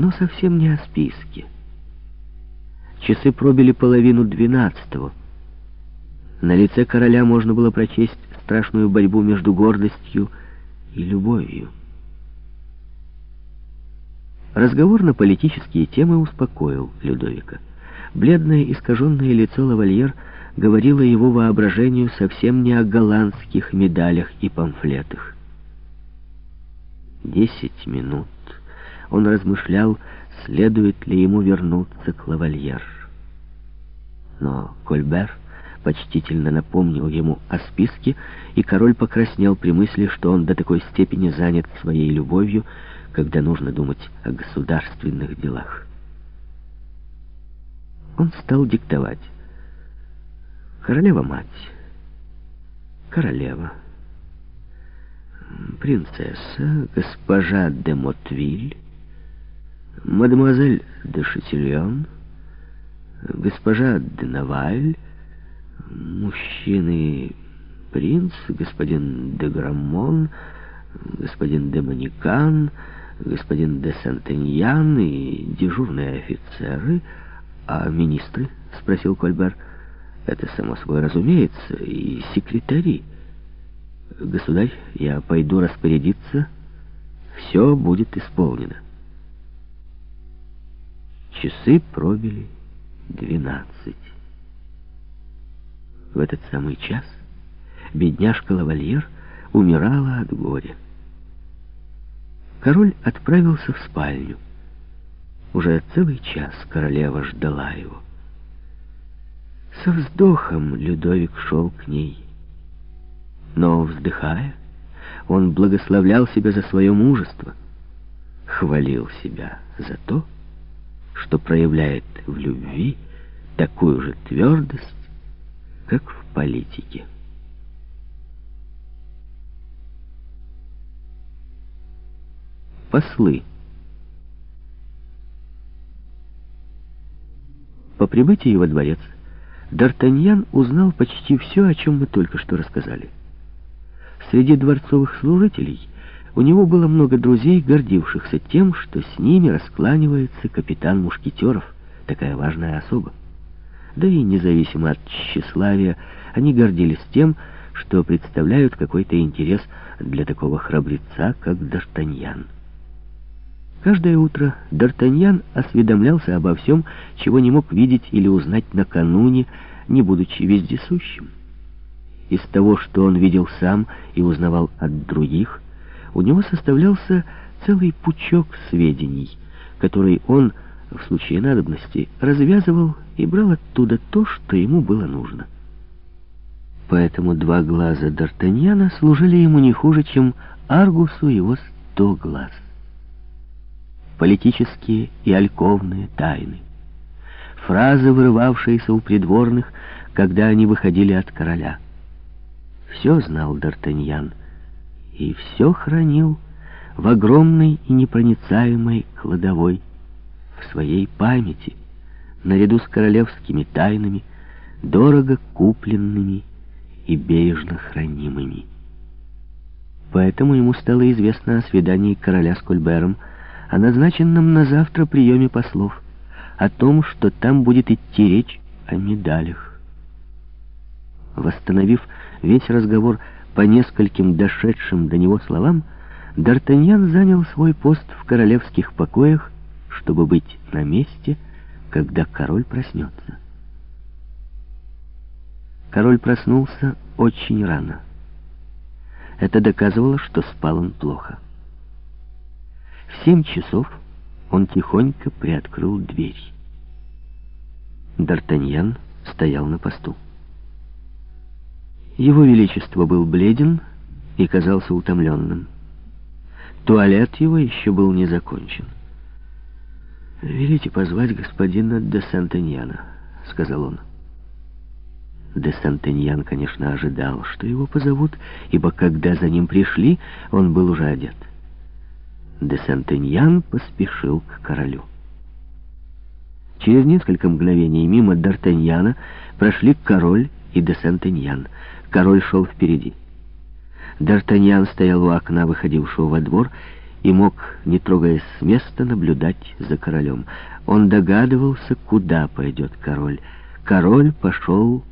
но совсем не о списке. Часы пробили половину двенадцатого. На лице короля можно было прочесть страшную борьбу между гордостью и любовью. Разговор на политические темы успокоил Людовика. Бледное искаженное лицо лавальер говорило его воображению совсем не о голландских медалях и памфлетах. Десять минут он размышлял, следует ли ему вернуться к лавальер. Но Кольбер почтительно напомнил ему о списке, и король покраснел при мысли, что он до такой степени занят своей любовью, когда нужно думать о государственных делах. Он стал диктовать. Королева-мать, королева, принцесса, госпожа де Мотвиль, мадемуазель де Шатильон, госпожа де Наваль, мужчины принц, господин де Граммон, господин де Маникан, господин де Сантеньян и дежурные офицеры, а министры, спросил Кольбер, это само собой разумеется, и секретари. Государь, я пойду распорядиться, все будет исполнено. Часы пробили двенадцать. В этот самый час бедняжка-лавальер умирала от горя. Король отправился в спальню. Уже целый час королева ждала его. Со вздохом Людовик шел к ней. Но, вздыхая, он благословлял себя за свое мужество, хвалил себя за то, что проявляет в любви такую же твердость, как в политике. Послы По прибытии во дворец Д'Артаньян узнал почти все, о чем мы только что рассказали. Среди дворцовых служителей у него было много друзей, гордившихся тем, что с ними раскланивается капитан мушкетеров, такая важная особа. Да и независимо от тщеславия, они гордились тем, что представляют какой-то интерес для такого храбреца, как Д'Артаньян. Каждое утро Д'Артаньян осведомлялся обо всем, чего не мог видеть или узнать накануне, не будучи вездесущим. Из того, что он видел сам и узнавал от других, у него составлялся целый пучок сведений, который он, в случае надобности, развязывал и брал оттуда то, что ему было нужно. Поэтому два глаза Д'Артаньяна служили ему не хуже, чем Аргусу его сто глаз. Политические и альковные тайны. Фразы, вырывавшиеся у придворных, когда они выходили от короля. Все знал Д'Артаньян и все хранил в огромной и непроницаемой кладовой, в своей памяти, наряду с королевскими тайнами, дорого купленными и бережно хранимыми. Поэтому ему стало известно о свидании короля с Кольбером, о назначенном на завтра приеме послов, о том, что там будет идти речь о медалях. Восстановив весь разговор по нескольким дошедшим до него словам, Д'Артаньян занял свой пост в королевских покоях, чтобы быть на месте, когда король проснется. Король проснулся очень рано. Это доказывало, что спал он плохо. В семь часов он тихонько приоткрыл дверь. Д'Артаньян стоял на посту. Его Величество был бледен и казался утомленным. Туалет его еще был не закончен. «Велите позвать господина де Сантеньяна», — сказал он. Де Сантеньян, конечно, ожидал, что его позовут, ибо когда за ним пришли, он был уже одет. Де Сантеньян поспешил к королю. Через несколько мгновений мимо Д'Артаньяна прошли король и де Сантеньян. Король шел впереди. Д'Артаньян стоял у окна, выходившего во двор, и мог, не трогаясь с места, наблюдать за королем. Он догадывался, куда пойдет король. Король пошел